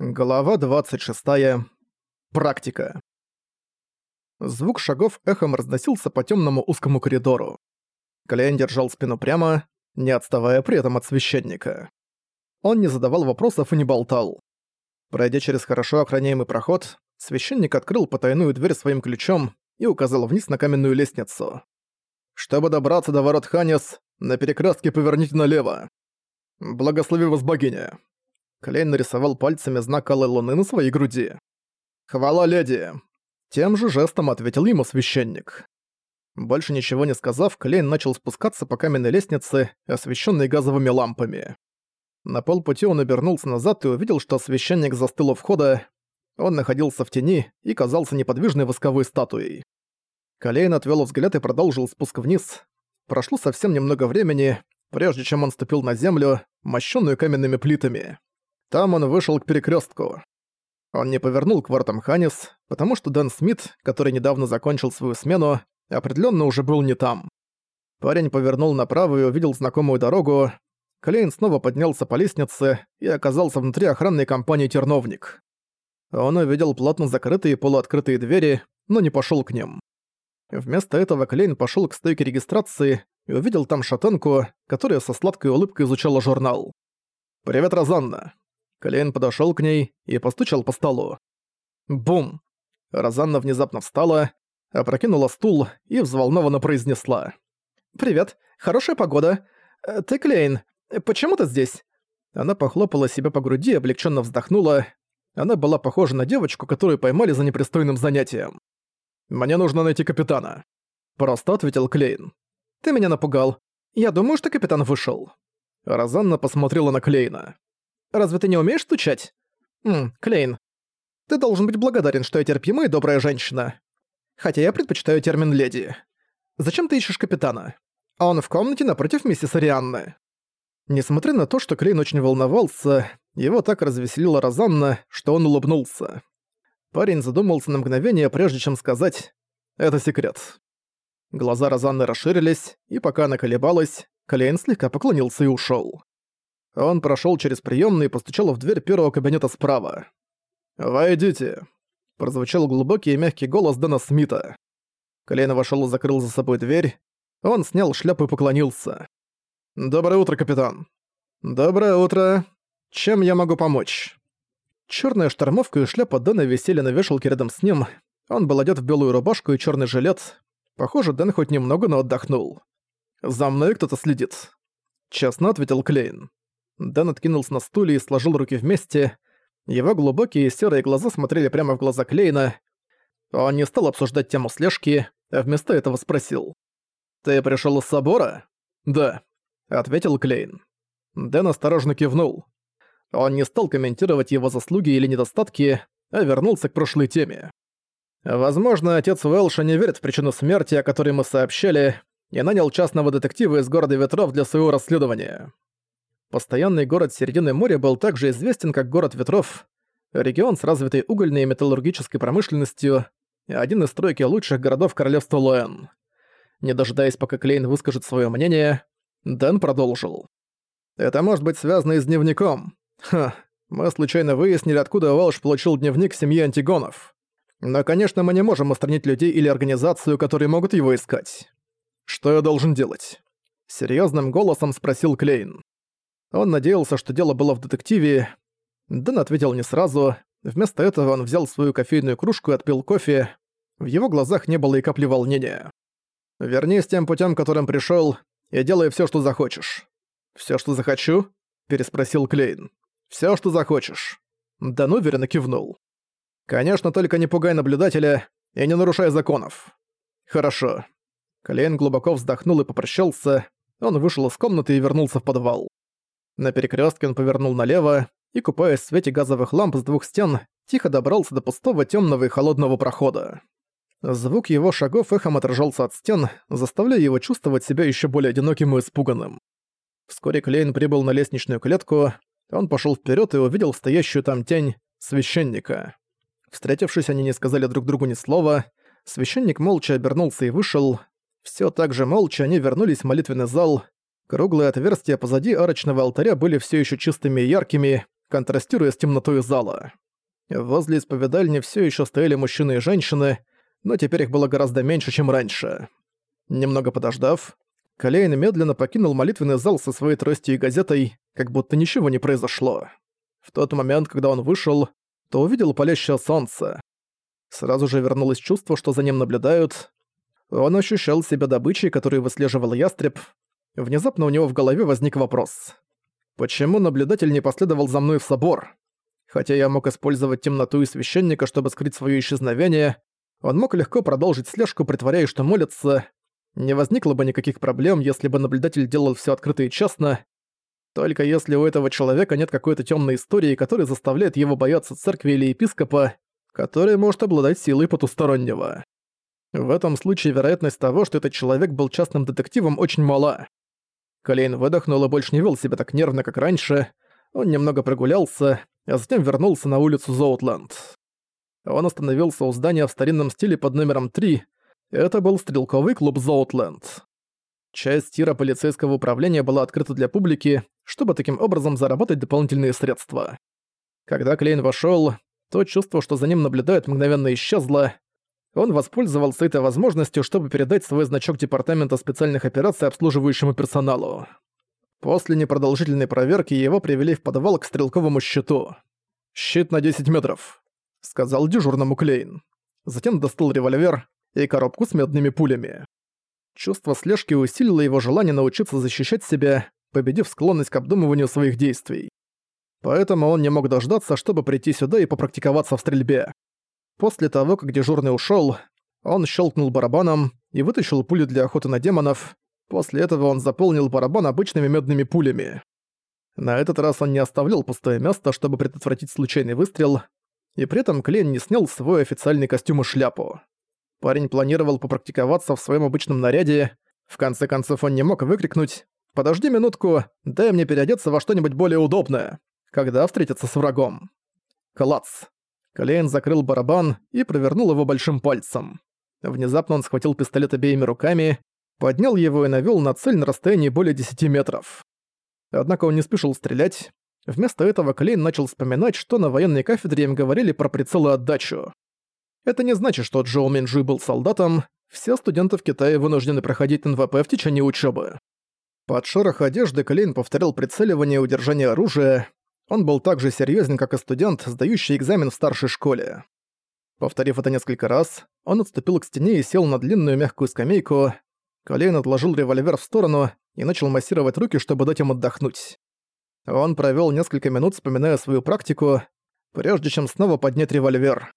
Глава 26. Практика. Звук шагов эхом разносился по темному узкому коридору. Клейн держал спину прямо, не отставая при этом от священника. Он не задавал вопросов и не болтал. Пройдя через хорошо охраняемый проход, священник открыл потайную дверь своим ключом и указал вниз на каменную лестницу. «Чтобы добраться до ворот Ханис, на перекрестке поверните налево. Благослови вас богиня!» Клейн нарисовал пальцами знак алой луны на своей груди. «Хвала, леди!» Тем же жестом ответил ему священник. Больше ничего не сказав, Клейн начал спускаться по каменной лестнице, освещенной газовыми лампами. На полпути он обернулся назад и увидел, что священник застыл у входа. Он находился в тени и казался неподвижной восковой статуей. Клейн отвел взгляд и продолжил спуск вниз. Прошло совсем немного времени, прежде чем он ступил на землю, мощенную каменными плитами. Там он вышел к перекрестку. Он не повернул к воротам Ханис, потому что Дэн Смит, который недавно закончил свою смену, определенно уже был не там. Парень повернул направо и увидел знакомую дорогу. Клейн снова поднялся по лестнице и оказался внутри охранной компании «Терновник». Он увидел плотно закрытые полуоткрытые двери, но не пошел к ним. Вместо этого Клейн пошел к стойке регистрации и увидел там шатенку, которая со сладкой улыбкой изучала журнал. «Привет, Розанна. Клейн подошёл к ней и постучал по столу. Бум! Розанна внезапно встала, опрокинула стул и взволнованно произнесла. «Привет, хорошая погода. Э, ты Клейн, почему ты здесь?» Она похлопала себя по груди и облегченно вздохнула. Она была похожа на девочку, которую поймали за непристойным занятием. «Мне нужно найти капитана», — просто ответил Клейн. «Ты меня напугал. Я думаю, что капитан вышел». Розанна посмотрела на Клейна. Разве ты не умеешь стучать? Ммм, Клейн. Ты должен быть благодарен, что я терпимая и добрая женщина. Хотя я предпочитаю термин «леди». Зачем ты ищешь капитана? А он в комнате напротив миссис Арианны. Несмотря на то, что Клейн очень волновался, его так развеселила Розанна, что он улыбнулся. Парень задумался на мгновение, прежде чем сказать «это секрет». Глаза Розанны расширились, и пока она колебалась, Клейн слегка поклонился и ушёл. Он прошёл через приёмный и постучал в дверь первого кабинета справа. «Войдите», — прозвучал глубокий и мягкий голос Дэна Смита. Колено вошёл и закрыл за собой дверь. Он снял шляпу и поклонился. «Доброе утро, капитан». «Доброе утро. Чем я могу помочь?» Чёрная штормовка и шляпа Дэна висели на вешалке рядом с ним. Он был одет в белую рубашку и чёрный жилет. Похоже, Дэн хоть немного, но отдохнул. «За мной кто-то следит», — честно ответил Клейн. Дэн откинулся на стуле и сложил руки вместе. Его глубокие серые глаза смотрели прямо в глаза Клейна. Он не стал обсуждать тему слежки, а вместо этого спросил. «Ты пришёл из собора?» «Да», — ответил Клейн. Дэн осторожно кивнул. Он не стал комментировать его заслуги или недостатки, а вернулся к прошлой теме. Возможно, отец Уэлша не верит в причину смерти, о которой мы сообщали, и нанял частного детектива из города Ветров для своего расследования. Постоянный город середины моря был также известен как город ветров, регион с развитой угольной и металлургической промышленностью, один из тройки лучших городов королевства Лоэн. Не дожидаясь, пока Клейн выскажет свое мнение, Дэн продолжил. «Это может быть связано и с дневником. Ха, мы случайно выяснили, откуда Уэлш получил дневник семьи Антигонов. Но, конечно, мы не можем устранить людей или организацию, которые могут его искать. Что я должен делать?» Серьезным голосом спросил Клейн. Он надеялся, что дело было в детективе. Дэн ответил не сразу. Вместо этого он взял свою кофейную кружку и отпил кофе. В его глазах не было и капли волнения. «Вернись тем путем, которым пришел, и делай все, что захочешь». Все, что захочу?» – переспросил Клейн. Все, что захочешь». Дэн уверенно кивнул. «Конечно, только не пугай наблюдателя и не нарушай законов». «Хорошо». Клейн глубоко вздохнул и попрощался. Он вышел из комнаты и вернулся в подвал. На перекрестке он повернул налево и, купаясь в свете газовых ламп с двух стен, тихо добрался до пустого темного и холодного прохода. Звук его шагов эхом отражался от стен, заставляя его чувствовать себя еще более одиноким и испуганным. Вскоре Клейн прибыл на лестничную клетку, он пошел вперед и увидел стоящую там тень священника. Встретившись, они не сказали друг другу ни слова, священник молча обернулся и вышел. Все так же молча они вернулись в молитвенный зал, Круглые отверстия позади арочного алтаря были все еще чистыми и яркими, контрастируя с темнотой зала. Возле исповедальни все еще стояли мужчины и женщины, но теперь их было гораздо меньше, чем раньше. Немного подождав, Калейн медленно покинул молитвенный зал со своей тростью и газетой, как будто ничего не произошло. В тот момент, когда он вышел, то увидел палящее солнце. Сразу же вернулось чувство, что за ним наблюдают. Он ощущал себя добычей, которую выслеживал ястреб. Внезапно у него в голове возник вопрос. Почему наблюдатель не последовал за мной в собор? Хотя я мог использовать темноту и священника, чтобы скрыть свое исчезновение, он мог легко продолжить слежку, притворяясь, что молится. Не возникло бы никаких проблем, если бы наблюдатель делал все открыто и честно. Только если у этого человека нет какой-то темной истории, которая заставляет его бояться церкви или епископа, который может обладать силой потустороннего. В этом случае вероятность того, что этот человек был частным детективом, очень мала. Колейн выдохнул и больше не вел себя так нервно, как раньше. Он немного прогулялся, а затем вернулся на улицу Зоутленд. Он остановился у здания в старинном стиле под номером 3. Это был стрелковый клуб Зоутленд. Часть тира полицейского управления была открыта для публики, чтобы таким образом заработать дополнительные средства. Когда Клейн вошёл, то чувство, что за ним наблюдают, мгновенно исчезло. Он воспользовался этой возможностью, чтобы передать свой значок Департамента специальных операций обслуживающему персоналу. После непродолжительной проверки его привели в подвал к стрелковому щиту. «Щит на 10 метров», — сказал дежурному Клейн. Затем достал револьвер и коробку с медными пулями. Чувство слежки усилило его желание научиться защищать себя, победив склонность к обдумыванию своих действий. Поэтому он не мог дождаться, чтобы прийти сюда и попрактиковаться в стрельбе. После того, как дежурный ушёл, он щелкнул барабаном и вытащил пули для охоты на демонов. После этого он заполнил барабан обычными медными пулями. На этот раз он не оставлял пустое место, чтобы предотвратить случайный выстрел, и при этом Клейн не снял свой официальный костюм и шляпу. Парень планировал попрактиковаться в своем обычном наряде. В конце концов, он не мог выкрикнуть «Подожди минутку, дай мне переодеться во что-нибудь более удобное, когда встретиться с врагом». Клац. Клейн закрыл барабан и провернул его большим пальцем. Внезапно он схватил пистолет обеими руками, поднял его и навёл на цель на расстоянии более 10 метров. Однако он не спешил стрелять. Вместо этого Клейн начал вспоминать, что на военной кафедре им говорили про прицел и отдачу. Это не значит, что Джоу Минджи был солдатом, все студенты в Китае вынуждены проходить НВП в течение учебы. Под шорох одежды Клейн повторял прицеливание и удержание оружия. Он был так же серьезен, как и студент, сдающий экзамен в старшей школе. Повторив это несколько раз, он отступил к стене и сел на длинную мягкую скамейку. Клейн отложил револьвер в сторону и начал массировать руки, чтобы дать им отдохнуть. Он провел несколько минут, вспоминая свою практику, прежде чем снова поднять револьвер.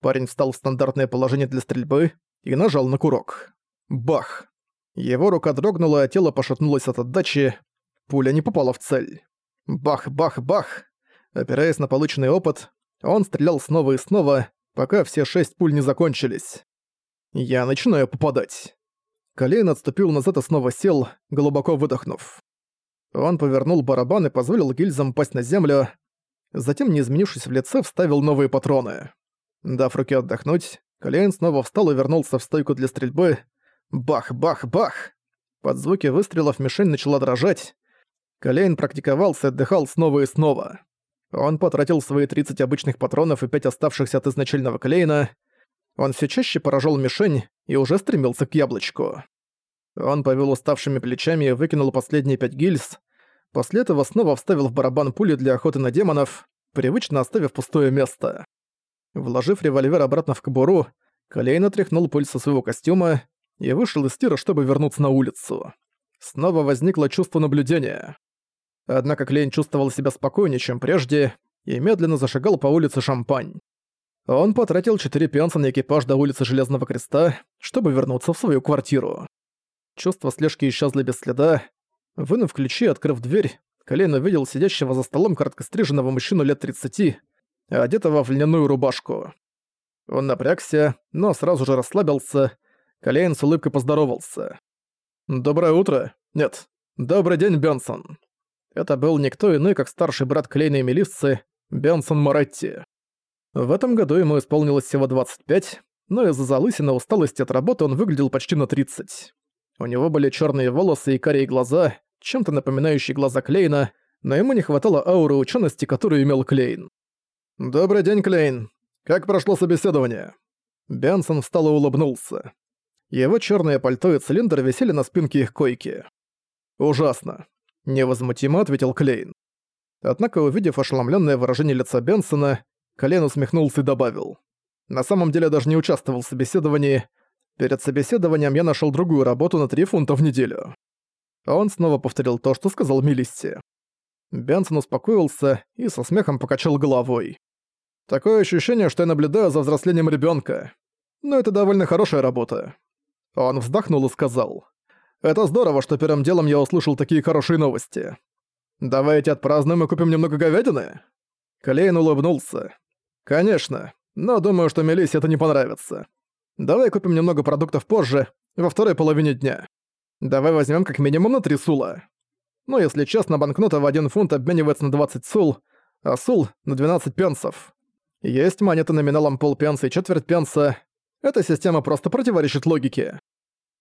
Парень встал в стандартное положение для стрельбы и нажал на курок. Бах! Его рука дрогнула, а тело пошатнулось от отдачи. Пуля не попала в цель. Бах-бах-бах! Опираясь на полученный опыт, он стрелял снова и снова, пока все шесть пуль не закончились. Я начинаю попадать. Колейн отступил назад и снова сел, глубоко выдохнув. Он повернул барабан и позволил гильзам пасть на землю, затем, не изменившись в лице, вставил новые патроны. Дав руке отдохнуть, Калейн снова встал и вернулся в стойку для стрельбы. Бах-бах-бах! Под звуки выстрелов мишень начала дрожать. Калейн практиковался и отдыхал снова и снова. Он потратил свои 30 обычных патронов и 5 оставшихся от изначального Клейна. Он все чаще поражал мишень и уже стремился к яблочку. Он повел уставшими плечами и выкинул последние пять гильз. После этого снова вставил в барабан пули для охоты на демонов, привычно оставив пустое место. Вложив револьвер обратно в кобуру, Колейн отряхнул пыль со своего костюма и вышел из тира, чтобы вернуться на улицу. Снова возникло чувство наблюдения. Однако Клейн чувствовал себя спокойнее, чем прежде, и медленно зашагал по улице Шампань. Он потратил четыре пенса на экипаж до улицы Железного Креста, чтобы вернуться в свою квартиру. Чувство слежки исчезло без следа. Вынув ключи и открыв дверь, Колейн увидел сидящего за столом короткостриженного мужчину лет 30, одетого в льняную рубашку. Он напрягся, но сразу же расслабился. Колейн с улыбкой поздоровался. «Доброе утро. Нет, добрый день, Бенсон». Это был никто иной, как старший брат Клейна и Мелиссы, Бенсон Моретти. В этом году ему исполнилось всего 25, но из-за залысины усталости от работы он выглядел почти на 30. У него были черные волосы и карие глаза, чем-то напоминающие глаза Клейна, но ему не хватало ауры учености, которую имел Клейн. «Добрый день, Клейн. Как прошло собеседование?» Бенсон встал и улыбнулся. Его черное пальто и цилиндр висели на спинке их койки. «Ужасно», — невозмутимо ответил Клейн. Однако, увидев ошеломленное выражение лица Бенсона, Клейн усмехнулся и добавил. «На самом деле даже не участвовал в собеседовании. Перед собеседованием я нашел другую работу на 3 фунта в неделю». Он снова повторил то, что сказал Милисси. Бенсон успокоился и со смехом покачал головой. «Такое ощущение, что я наблюдаю за взрослением ребенка. Но это довольно хорошая работа». Он вздохнул и сказал. «Это здорово, что первым делом я услышал такие хорошие новости. Давайте отпразднуем и купим немного говядины?» Клейн улыбнулся. «Конечно, но думаю, что Мелиссе это не понравится. Давай купим немного продуктов позже, во второй половине дня. Давай возьмем как минимум на три сула. Но если честно, банкнота в один фунт обменивается на 20 сул, а сул — на 12 пенсов. Есть монеты номиналом полпенса и четверть пенса. Эта система просто противоречит логике.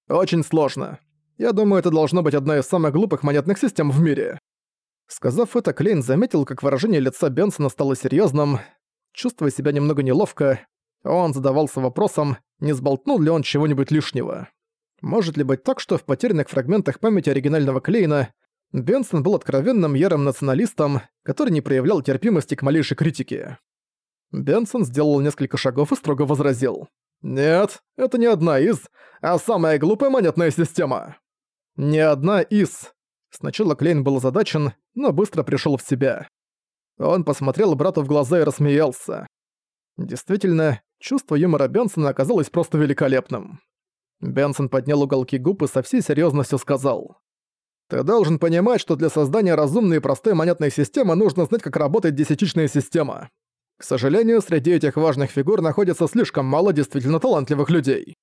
Очень сложно. Я думаю, это должно быть одна из самых глупых монетных систем в мире. Сказав это, Клейн заметил, как выражение лица Бенсона стало серьезным. Чувствуя себя немного неловко, он задавался вопросом, не сболтнул ли он чего-нибудь лишнего. Может ли быть так, что в потерянных фрагментах памяти оригинального Клейна Бенсон был откровенным ярым националистом, который не проявлял терпимости к малейшей критике? Бенсон сделал несколько шагов и строго возразил. «Нет, это не одна из, а самая глупая монетная система». «Не одна из». Сначала Клейн был озадачен, но быстро пришел в себя. Он посмотрел брату в глаза и рассмеялся. Действительно, чувство юмора Бенсона оказалось просто великолепным. Бенсон поднял уголки губ и со всей серьезностью сказал. «Ты должен понимать, что для создания разумной и простой монетной системы нужно знать, как работает десятичная система. К сожалению, среди этих важных фигур находится слишком мало действительно талантливых людей.